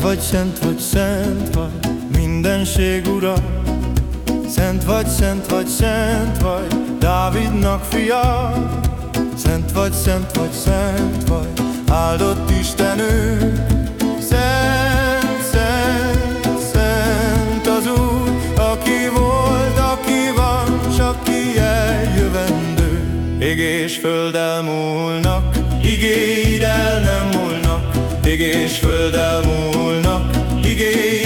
vagy, szent vagy, szent vagy, mindenség ura. Szent vagy, szent vagy, szent vagy, Dávidnak fia. Szent vagy, szent vagy, szent vagy, áldott Istenünk. Szent, szent, szent az Úr, aki volt, aki van, s aki eljövendő. Ég és föld elmúlnak, igéid el nem múlnak, ég és föld elmúlnak, igéid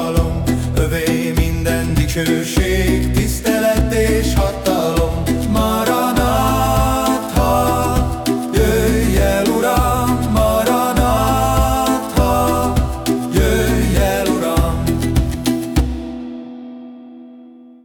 dicsőség,